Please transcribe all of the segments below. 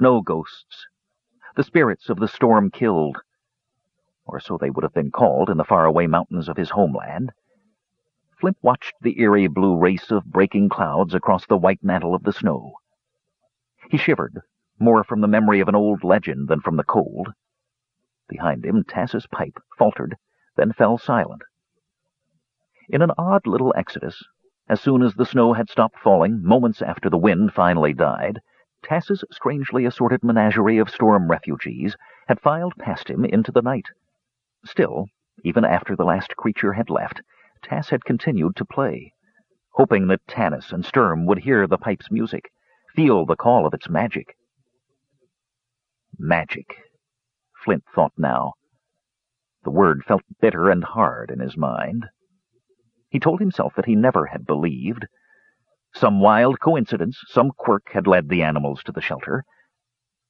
snow ghosts, the spirits of the storm killed, or so they would have been called in the faraway mountains of his homeland. Flint watched the eerie blue race of breaking clouds across the white mantle of the snow. He shivered, more from the memory of an old legend than from the cold. Behind him, Tass's pipe faltered, then fell silent. In an odd little exodus, as soon as the snow had stopped falling, moments after the wind finally died, Tass's strangely assorted menagerie of storm refugees had filed past him into the night. Still, even after the last creature had left, Tass had continued to play, hoping that Tanis and Sturm would hear the pipe's music, feel the call of its magic. Magic, Flint thought now. The word felt bitter and hard in his mind. He told himself that he never had believed. Some wild coincidence, some quirk had led the animals to the shelter.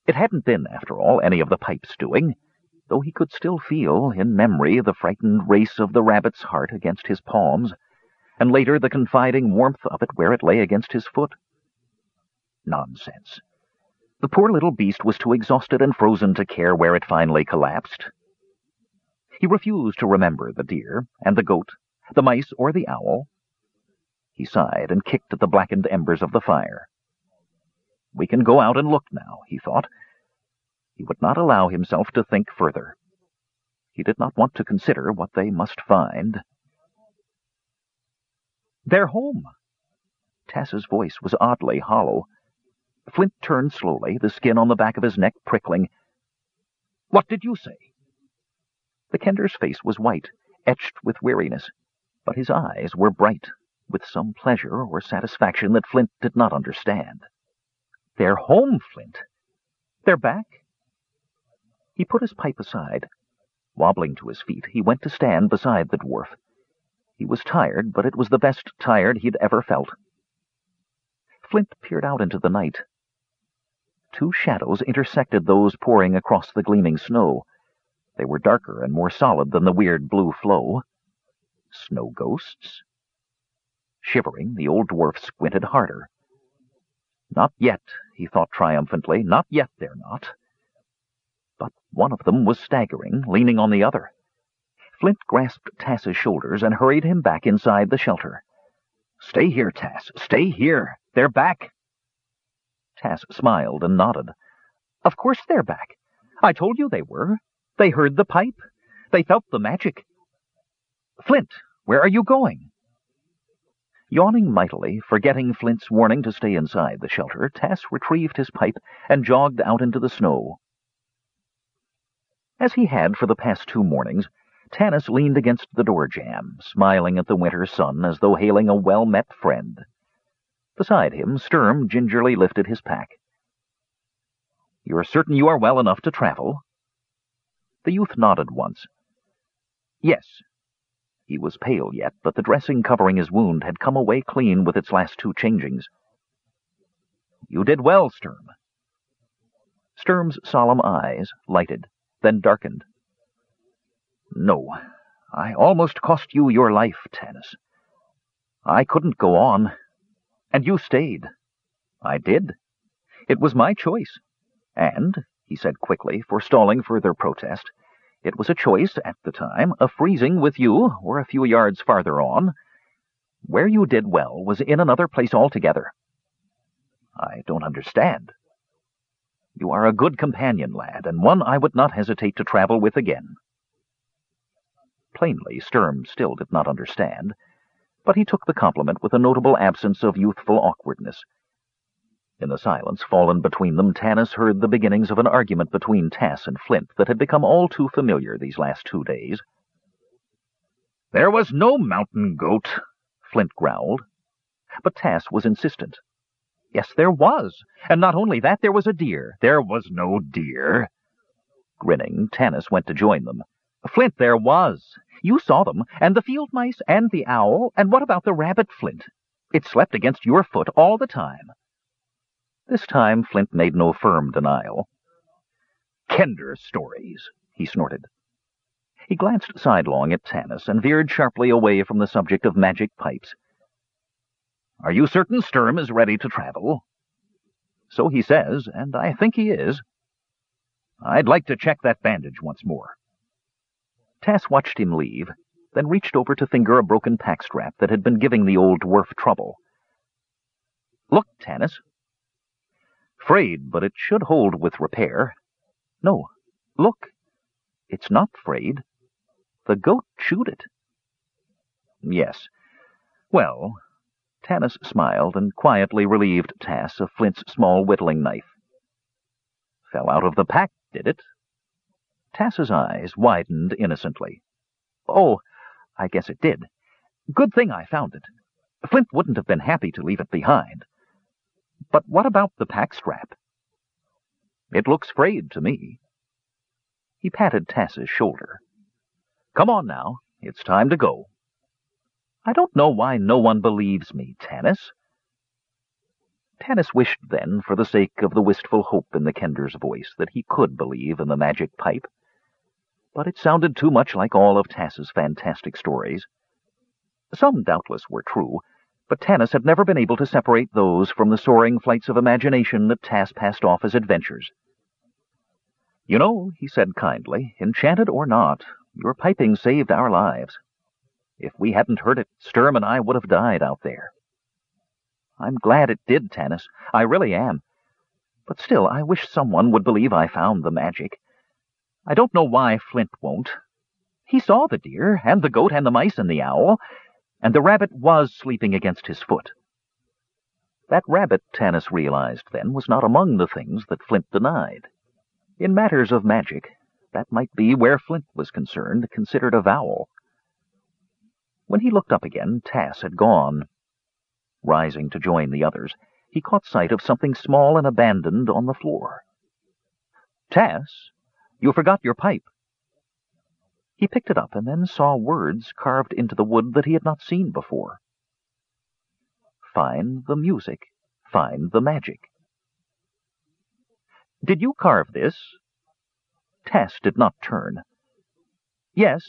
It hadn't been, after all, any of the pipe's doing though he could still feel, in memory, the frightened race of the rabbit's heart against his palms, and later the confiding warmth of it where it lay against his foot. Nonsense. The poor little beast was too exhausted and frozen to care where it finally collapsed. He refused to remember the deer, and the goat, the mice, or the owl. He sighed and kicked at the blackened embers of the fire. We can go out and look now, he thought. He would not allow himself to think further. He did not want to consider what they must find. They're home. Tass's voice was oddly hollow. Flint turned slowly, the skin on the back of his neck prickling. What did you say? The Kender's face was white, etched with weariness, but his eyes were bright, with some pleasure or satisfaction that Flint did not understand. They're home, Flint. They're back. He put his pipe aside. Wobbling to his feet, he went to stand beside the dwarf. He was tired, but it was the best tired he'd ever felt. Flint peered out into the night. Two shadows intersected those pouring across the gleaming snow. They were darker and more solid than the weird blue flow. Snow ghosts? Shivering, the old dwarf squinted harder. Not yet, he thought triumphantly. Not yet, they're not but one of them was staggering, leaning on the other. Flint grasped Tass's shoulders and hurried him back inside the shelter. Stay here, Tass. Stay here. They're back. Tass smiled and nodded. Of course they're back. I told you they were. They heard the pipe. They felt the magic. Flint, where are you going? Yawning mightily, forgetting Flint's warning to stay inside the shelter, Tass retrieved his pipe and jogged out into the snow. As he had for the past two mornings, Tanis leaned against the door jamb, smiling at the winter sun as though hailing a well-met friend. Beside him, Sturm gingerly lifted his pack. You are certain you are well enough to travel? The youth nodded once. Yes. He was pale yet, but the dressing covering his wound had come away clean with its last two changings. You did well, Sturm. Sturm's solemn eyes lighted then darkened. No, I almost cost you your life, Tanis. I couldn't go on, and you stayed. I did. It was my choice. And, he said quickly, forestalling further protest, it was a choice, at the time, of freezing with you, or a few yards farther on. Where you did well was in another place altogether. I don't understand. You are a good companion, lad, and one I would not hesitate to travel with again. Plainly, Sturm still did not understand, but he took the compliment with a notable absence of youthful awkwardness. In the silence fallen between them, Tanis heard the beginnings of an argument between Tass and Flint that had become all too familiar these last two days. There was no mountain goat, Flint growled. But Tass was insistent. Yes, there was. And not only that, there was a deer. There was no deer. Grinning, Tanis went to join them. Flint, there was. You saw them, and the field mice, and the owl, and what about the rabbit, Flint? It slept against your foot all the time. This time Flint made no firm denial. Kender stories, he snorted. He glanced sidelong at Tanis and veered sharply away from the subject of magic pipes. Are you certain Sturm is ready to travel? So he says, and I think he is. I'd like to check that bandage once more. Tass watched him leave, then reached over to finger a broken pack strap that had been giving the old dwarf trouble. Look, Tanis. Frayed, but it should hold with repair. No, look. It's not frayed. The goat chewed it. Yes. Well, Tanis smiled and quietly relieved Tass of Flint's small whittling knife. Fell out of the pack, did it? Tass's eyes widened innocently. Oh, I guess it did. Good thing I found it. Flint wouldn't have been happy to leave it behind. But what about the pack strap? It looks frayed to me. He patted Tass's shoulder. Come on now. It's time to go. I don't know why no one believes me, Tanis. Tanis wished then, for the sake of the wistful hope in the Kender's voice, that he could believe in the magic pipe. But it sounded too much like all of Tass's fantastic stories. Some doubtless were true, but Tanis had never been able to separate those from the soaring flights of imagination that Tass passed off as adventures. You know, he said kindly, enchanted or not, your piping saved our lives. If we hadn't heard it, Sturm and I would have died out there. I'm glad it did, Tanis. I really am. But still, I wish someone would believe I found the magic. I don't know why Flint won't. He saw the deer, and the goat, and the mice, and the owl, and the rabbit was sleeping against his foot. That rabbit, Tanis realized then, was not among the things that Flint denied. In matters of magic, that might be, where Flint was concerned, considered a vowel. When he looked up again, Tass had gone. Rising to join the others, he caught sight of something small and abandoned on the floor. Tass, you forgot your pipe. He picked it up and then saw words carved into the wood that he had not seen before. Find the music. Find the magic. Did you carve this? Tass did not turn. Yes,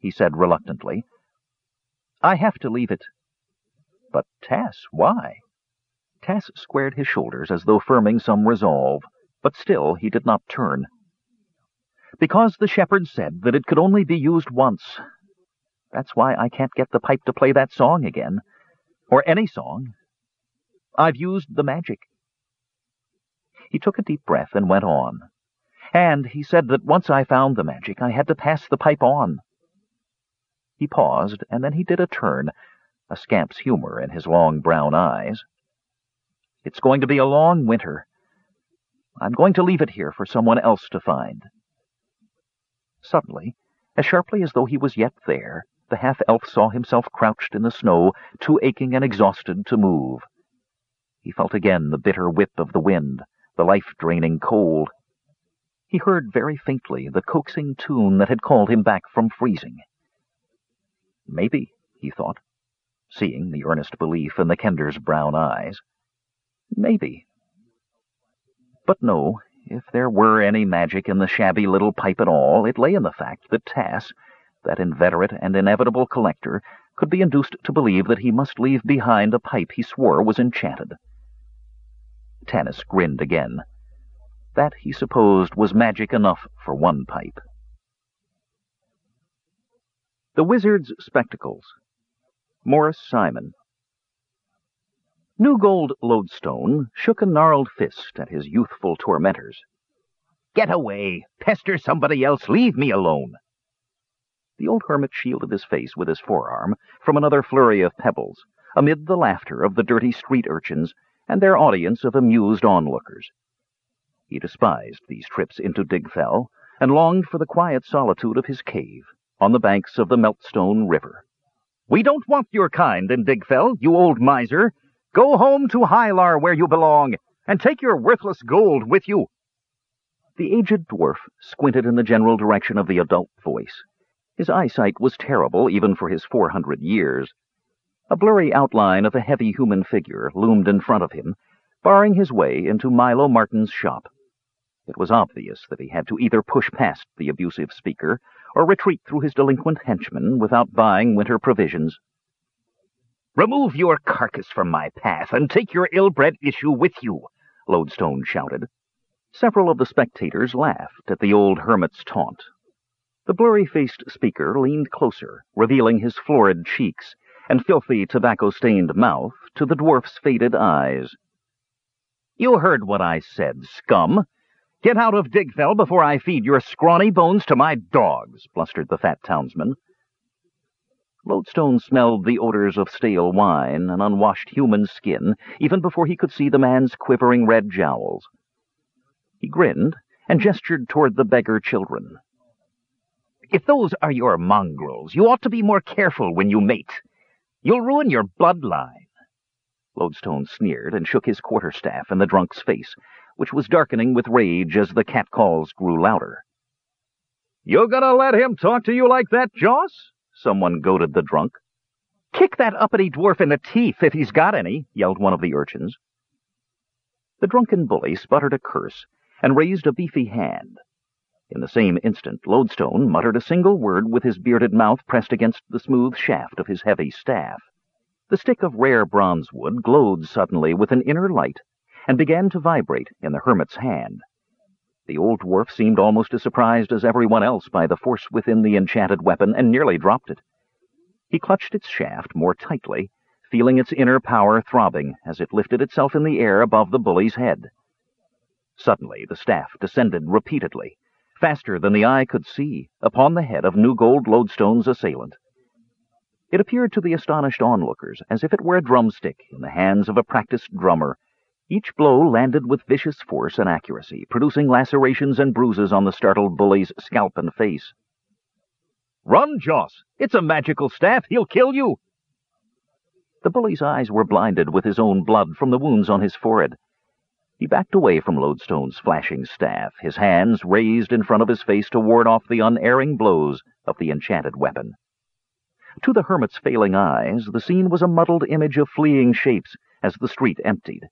he said reluctantly. I have to leave it. But, Tass, why? Tass squared his shoulders as though firming some resolve, but still he did not turn. Because the shepherd said that it could only be used once. That's why I can't get the pipe to play that song again. Or any song. I've used the magic. He took a deep breath and went on. And he said that once I found the magic, I had to pass the pipe on. He paused, and then he did a turn, a scamp's humor in his long brown eyes. It's going to be a long winter. I'm going to leave it here for someone else to find. Suddenly, as sharply as though he was yet there, the half-elf saw himself crouched in the snow, too aching and exhausted to move. He felt again the bitter whip of the wind, the life-draining cold. He heard very faintly the coaxing tune that had called him back from freezing. Maybe, he thought, seeing the earnest belief in the Kender's brown eyes. Maybe. But no, if there were any magic in the shabby little pipe at all, it lay in the fact that Tass, that inveterate and inevitable collector, could be induced to believe that he must leave behind a pipe he swore was enchanted. Tanis grinned again. That, he supposed, was magic enough for one pipe. The Wizard's Spectacles Morris Simon New Gold Lodestone shook a gnarled fist at his youthful tormentors. Get away! Pester somebody else! Leave me alone! The old hermit shielded his face with his forearm from another flurry of pebbles, amid the laughter of the dirty street urchins and their audience of amused onlookers. He despised these trips into Digfell, and longed for the quiet solitude of his cave on the banks of the Meltstone River. We don't want your kind in Digfell, you old miser. Go home to Hylar where you belong, and take your worthless gold with you. The aged dwarf squinted in the general direction of the adult voice. His eyesight was terrible even for his four hundred years. A blurry outline of a heavy human figure loomed in front of him, barring his way into Milo Martin's shop. It was obvious that he had to either push past the abusive speaker or retreat through his delinquent henchmen without buying winter provisions. Remove your carcass from my path, and take your ill-bred issue with you. Lodestone shouted. Several of the spectators laughed at the old hermit's taunt. The blurry-faced speaker leaned closer, revealing his florid cheeks and filthy tobacco-stained mouth to the dwarf's faded eyes. You heard what I said, scum. Get out of Digfell before I feed your scrawny bones to my dogs, blustered the fat townsman. Lodestone smelled the odors of stale wine and unwashed human skin even before he could see the man's quivering red jowls. He grinned and gestured toward the beggar children. If those are your mongrels, you ought to be more careful when you mate. You'll ruin your bloodline. Lodestone sneered and shook his quarterstaff in the drunk's face, which was darkening with rage as the catcalls grew louder. You gonna let him talk to you like that, Joss? Someone goaded the drunk. Kick that uppity dwarf in the teeth if he's got any, yelled one of the urchins. The drunken bully sputtered a curse and raised a beefy hand. In the same instant, Lodestone muttered a single word with his bearded mouth pressed against the smooth shaft of his heavy staff. The stick of rare bronze wood glowed suddenly with an inner light and began to vibrate in the hermit's hand. The old dwarf seemed almost as surprised as everyone else by the force within the enchanted weapon and nearly dropped it. He clutched its shaft more tightly, feeling its inner power throbbing as it lifted itself in the air above the bully's head. Suddenly the staff descended repeatedly, faster than the eye could see, upon the head of New Gold Lodestone's assailant. It appeared to the astonished onlookers as if it were a drumstick in the hands of a practiced drummer each blow landed with vicious force and accuracy, producing lacerations and bruises on the startled bully's scalp and face. Run, Joss! It's a magical staff! He'll kill you! The bully's eyes were blinded with his own blood from the wounds on his forehead. He backed away from Lodestone's flashing staff, his hands raised in front of his face to ward off the unerring blows of the enchanted weapon. To the hermit's failing eyes, the scene was a muddled image of fleeing shapes as the street emptied.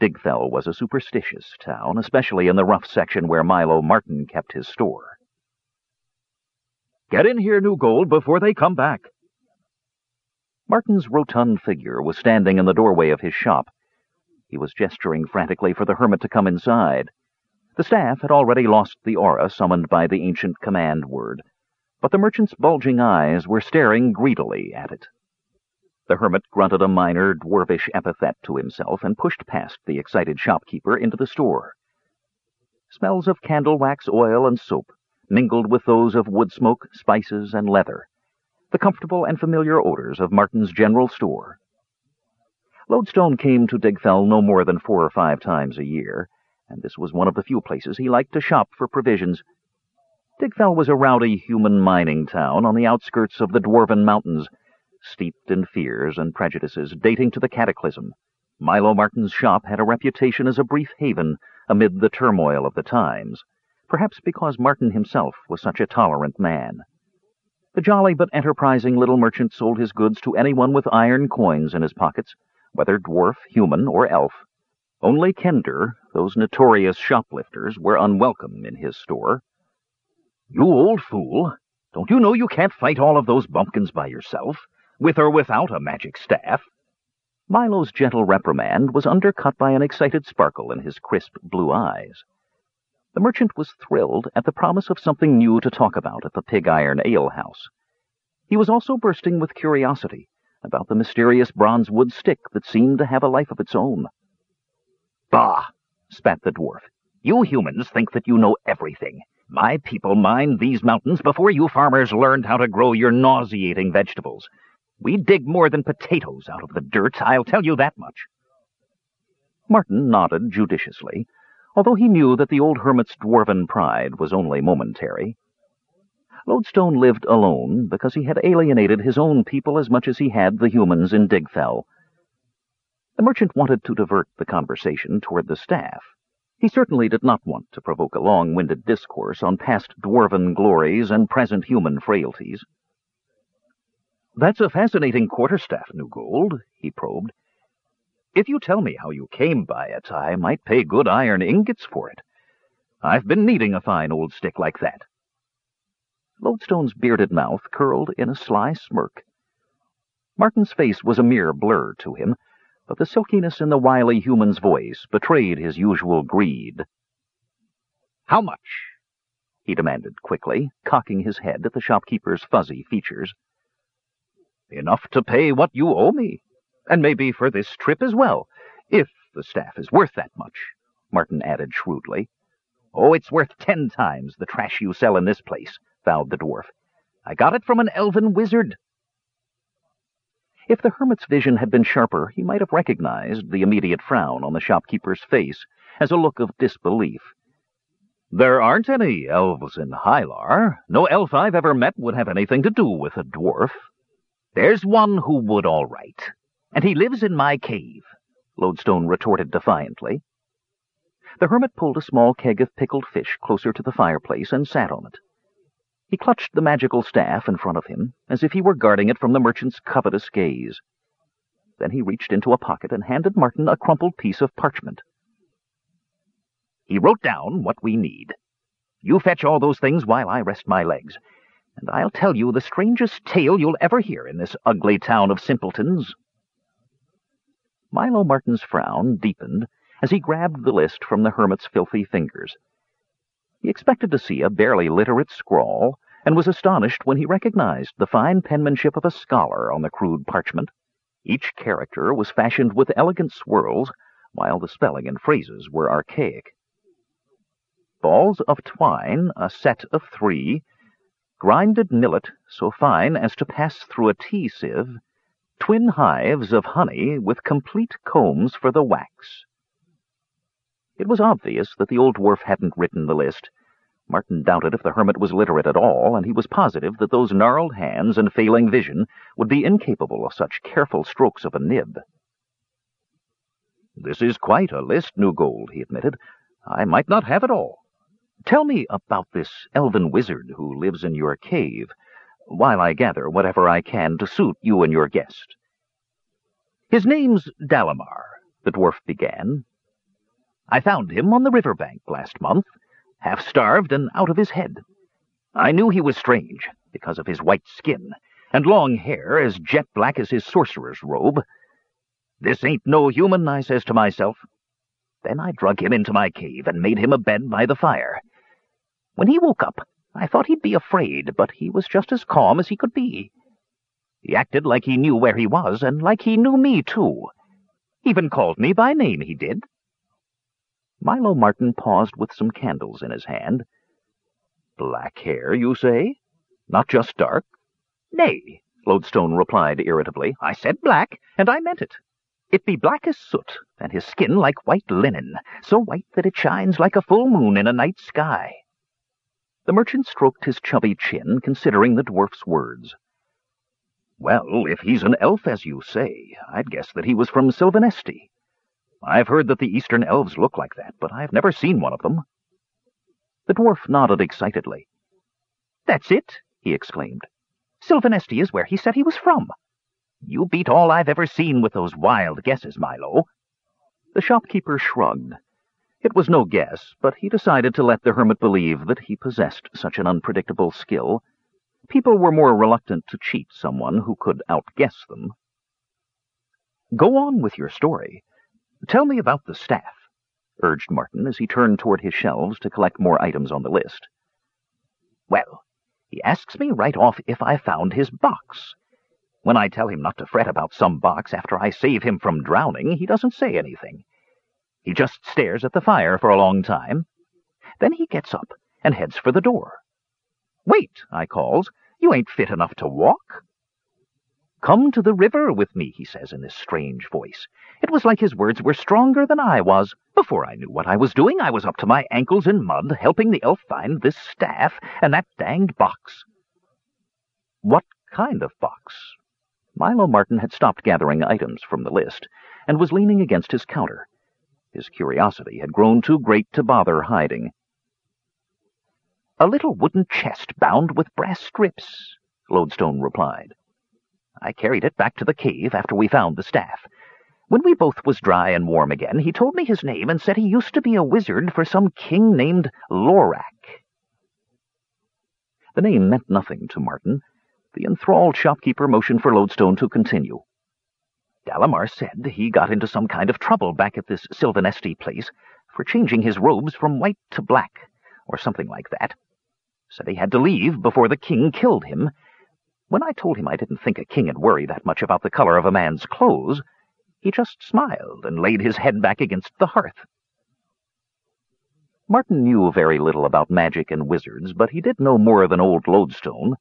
Digfell was a superstitious town, especially in the rough section where Milo Martin kept his store. Get in here, New Gold, before they come back. Martin's rotund figure was standing in the doorway of his shop. He was gesturing frantically for the hermit to come inside. The staff had already lost the aura summoned by the ancient command word, but the merchant's bulging eyes were staring greedily at it. The hermit grunted a minor, dwarfish epithet to himself and pushed past the excited shopkeeper into the store. Smells of candle wax, oil, and soap mingled with those of wood smoke, spices, and leather, the comfortable and familiar odors of Martin's general store. Lodestone came to Digfell no more than four or five times a year, and this was one of the few places he liked to shop for provisions. Digfell was a rowdy human mining town on the outskirts of the Dwarven Mountains, steeped in fears and prejudices dating to the Cataclysm. Milo Martin's shop had a reputation as a brief haven amid the turmoil of the times, perhaps because Martin himself was such a tolerant man. The jolly but enterprising little merchant sold his goods to anyone with iron coins in his pockets, whether dwarf, human, or elf. Only Kender, those notorious shoplifters, were unwelcome in his store. You old fool! Don't you know you can't fight all of those bumpkins by yourself? With or without a magic staff. Milo's gentle reprimand was undercut by an excited sparkle in his crisp blue eyes. The merchant was thrilled at the promise of something new to talk about at the Pig Iron Ale House. He was also bursting with curiosity about the mysterious bronze wood stick that seemed to have a life of its own. Bah! spat the dwarf. You humans think that you know everything. My people mined these mountains before you farmers learned how to grow your nauseating vegetables. We dig more than potatoes out of the dirt, I'll tell you that much. Martin nodded judiciously, although he knew that the old hermit's dwarven pride was only momentary. Lodestone lived alone because he had alienated his own people as much as he had the humans in Digfell. The merchant wanted to divert the conversation toward the staff. He certainly did not want to provoke a long-winded discourse on past dwarven glories and present human frailties. That's a fascinating quarterstaff, Newgold, he probed. If you tell me how you came by it, I might pay good iron ingots for it. I've been needing a fine old stick like that. Lodestone's bearded mouth curled in a sly smirk. Martin's face was a mere blur to him, but the silkiness in the wily human's voice betrayed his usual greed. How much? he demanded quickly, cocking his head at the shopkeeper's fuzzy features. Enough to pay what you owe me, and maybe for this trip as well, if the staff is worth that much, Martin added shrewdly. Oh, it's worth ten times the trash you sell in this place, vowed the dwarf. I got it from an elven wizard. If the hermit's vision had been sharper, he might have recognized the immediate frown on the shopkeeper's face as a look of disbelief. There aren't any elves in Hylar. No elf I've ever met would have anything to do with a dwarf. There's one who would all right, and he lives in my cave, Lodestone retorted defiantly. The hermit pulled a small keg of pickled fish closer to the fireplace and sat on it. He clutched the magical staff in front of him, as if he were guarding it from the merchant's covetous gaze. Then he reached into a pocket and handed Martin a crumpled piece of parchment. He wrote down what we need. You fetch all those things while I rest my legs, and I'll tell you the strangest tale you'll ever hear in this ugly town of simpletons. Milo Martin's frown deepened as he grabbed the list from the hermit's filthy fingers. He expected to see a barely literate scrawl, and was astonished when he recognized the fine penmanship of a scholar on the crude parchment. Each character was fashioned with elegant swirls, while the spelling and phrases were archaic. Balls of twine, a set of three, grinded millet so fine as to pass through a tea sieve, twin hives of honey with complete combs for the wax. It was obvious that the old dwarf hadn't written the list. Martin doubted if the hermit was literate at all, and he was positive that those gnarled hands and failing vision would be incapable of such careful strokes of a nib. This is quite a list, Newgold, he admitted. I might not have it all. Tell me about this elven wizard who lives in your cave, while I gather whatever I can to suit you and your guest. His name's Dalamar, the dwarf began, I found him on the river bank last month, half-starved and out of his head. I knew he was strange, because of his white skin, and long hair as jet-black as his sorcerer's robe. This ain't no human, I says to myself. Then I drug him into my cave and made him a bed by the fire. When he woke up, I thought he'd be afraid, but he was just as calm as he could be. He acted like he knew where he was, and like he knew me, too. Even called me by name, he did. Milo Martin paused with some candles in his hand. Black hair, you say? Not just dark? Nay, Lodestone replied irritably. I said black, and I meant it. It be black as soot, and his skin like white linen, so white that it shines like a full moon in a night sky. The merchant stroked his chubby chin, considering the dwarf's words. Well, if he's an elf, as you say, I'd guess that he was from Silvanesti. I've heard that the eastern elves look like that, but I've never seen one of them. The dwarf nodded excitedly. That's it, he exclaimed. Silvanesti is where he said he was from. You beat all I've ever seen with those wild guesses, Milo. The shopkeeper shrugged. It was no guess, but he decided to let the hermit believe that he possessed such an unpredictable skill. People were more reluctant to cheat someone who could outguess them. Go on with your story. Tell me about the staff, urged Martin as he turned toward his shelves to collect more items on the list. Well, he asks me right off if I found his box. When I tell him not to fret about some box after I save him from drowning, he doesn't say anything. He just stares at the fire for a long time. Then he gets up and heads for the door. Wait, I calls. You ain't fit enough to walk. Come to the river with me, he says in this strange voice. It was like his words were stronger than I was. Before I knew what I was doing, I was up to my ankles in mud, helping the elf find this staff and that danged box. What kind of box? Milo Martin had stopped gathering items from the list, and was leaning against his counter. His curiosity had grown too great to bother hiding. A little wooden chest bound with brass strips, Lodestone replied. I carried it back to the cave after we found the staff. When we both was dry and warm again, he told me his name and said he used to be a wizard for some king named Lorac. The name meant nothing to Martin. The enthralled shopkeeper motioned for Lodestone to continue. Dalamar said he got into some kind of trouble back at this Silvanesti place for changing his robes from white to black, or something like that. Said he had to leave before the king killed him. When I told him I didn't think a king'd worry that much about the color of a man's clothes, he just smiled and laid his head back against the hearth. Martin knew very little about magic and wizards, but he did know more than old Lodestone.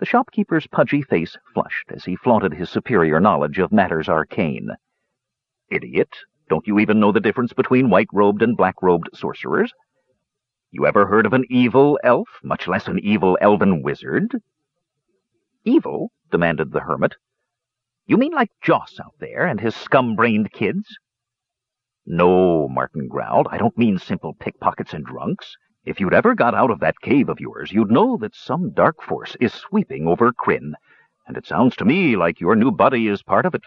The shopkeeper's pudgy face flushed as he flaunted his superior knowledge of matters arcane. Idiot! Don't you even know the difference between white-robed and black-robed sorcerers? You ever heard of an evil elf, much less an evil elven wizard? Evil? demanded the hermit. You mean like Joss out there and his scum-brained kids? No, Martin growled, I don't mean simple pickpockets and drunks. If you'd ever got out of that cave of yours, you'd know that some dark force is sweeping over Krynn, and it sounds to me like your new buddy is part of it.